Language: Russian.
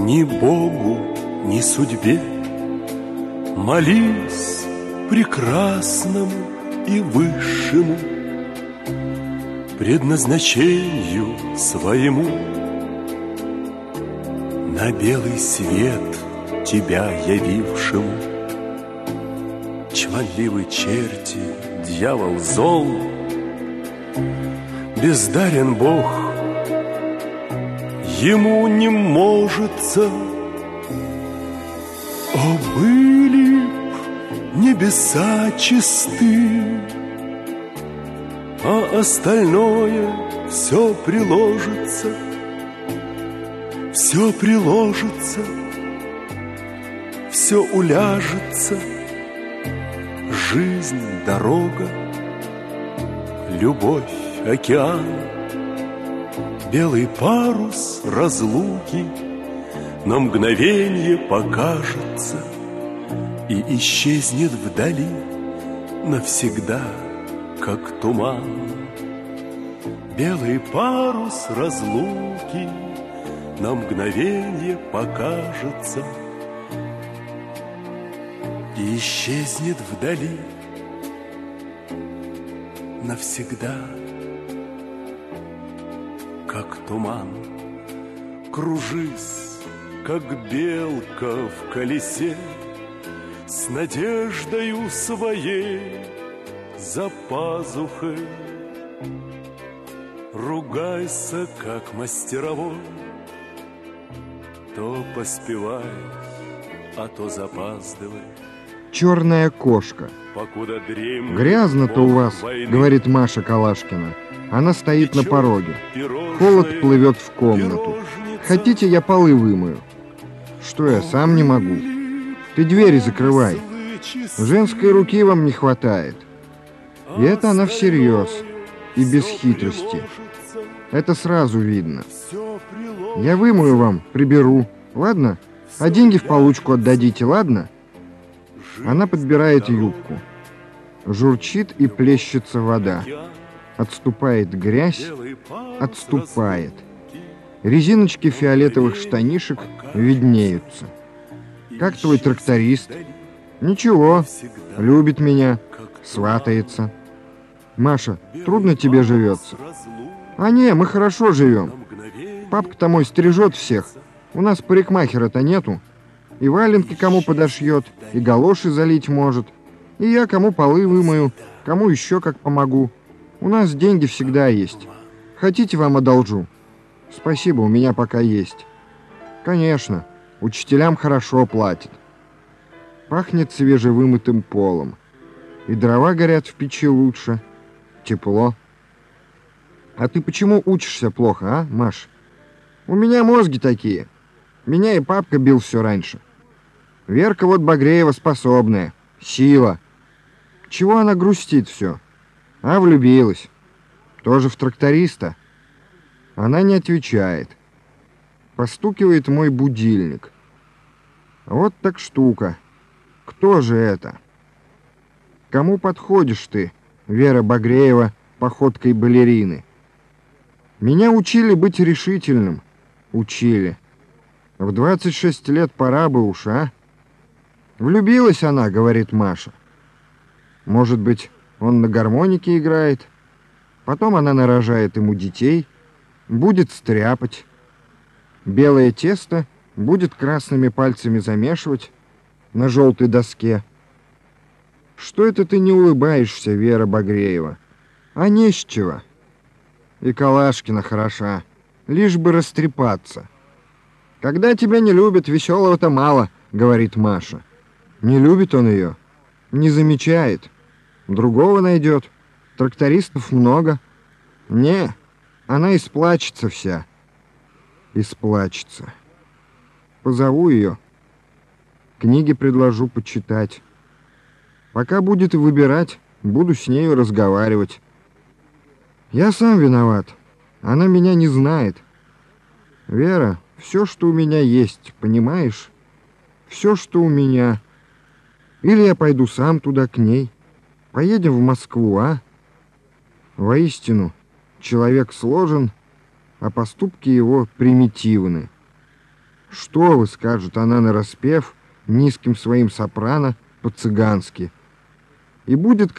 Ни Богу, ни судьбе, Молись прекрасному и высшему Предназначению своему. На белый свет тебя явившему. Чванливый черти, дьявол зол. Бездарен Бог Ему не можется. О, были б небеса чисты А остальное все приложится Все приложится Все уляжется. Жизнь, дорога Любовь, океан Белый парус разлуки На мгновение покажется И исчезнет вдали Навсегда, как туман Белый парус разлуки На мгновение покажется И исчезнет вдали Навсегда как туман. Кружись, как белка в колесе, С надеждою своей за пазухой. Ругайся, как мастеровой, То поспевай, а то запаздывай. Черная кошка. Грязно-то у вас, говорит Маша Калашкина. Она стоит на пороге. Холод плывет в комнату. Хотите, я полы вымою? Что я сам не могу? Ты двери закрывай. Женской руки вам не хватает. И это она всерьез. И без хитрости. Это сразу видно. Я вымою вам, приберу. Ладно? А деньги в получку отдадите, ладно? Она подбирает юбку. Журчит и плещется вода. Отступает грязь, отступает. Резиночки фиолетовых штанишек виднеются. Как твой тракторист? Ничего, любит меня, сватается. Маша, трудно тебе живется? А не, мы хорошо живем. Папка-то мой стрижет всех. У нас парикмахера-то нету. И валенки кому подошьет, и галоши залить может. И я кому полы вымою, кому еще как помогу. У нас деньги всегда есть. Хотите, вам одолжу? Спасибо, у меня пока есть. Конечно, учителям хорошо платят. Пахнет свежевымытым полом. И дрова горят в печи лучше. Тепло. А ты почему учишься плохо, а, Маш? У меня мозги такие. Меня и папка бил все раньше. Верка вот Багреева способная. Сила. Чего она грустит все? А влюбилась. Тоже в тракториста. Она не отвечает. Постукивает мой будильник. Вот так штука. Кто же это? Кому подходишь ты, Вера Багреева, походкой балерины? Меня учили быть решительным. Учили. В 26 лет пора бы уж, а? Влюбилась она, говорит Маша. Может быть, он на гармонике играет? Потом она нарожает ему детей, будет стряпать. Белое тесто будет красными пальцами замешивать на желтой доске. Что это ты не улыбаешься, Вера Багреева? А не с чего. И Калашкина хороша, лишь бы растрепаться. Когда тебя не любят, веселого-то мало, говорит Маша. Не любит он ее, не замечает. Другого найдет. Трактористов много. Не, она исплачется вся. Исплачется. Позову ее. Книги предложу почитать. Пока будет выбирать, буду с нею разговаривать. Я сам виноват. Она меня не знает. Вера, все, что у меня есть, понимаешь? Все, что у меня. Или я пойду сам туда, к ней. Поедем в Москву, а? Воистину, человек сложен, а поступки его примитивны. «Что вы?» — скажет она нараспев, низким своим сопрано, по-цыгански. И будет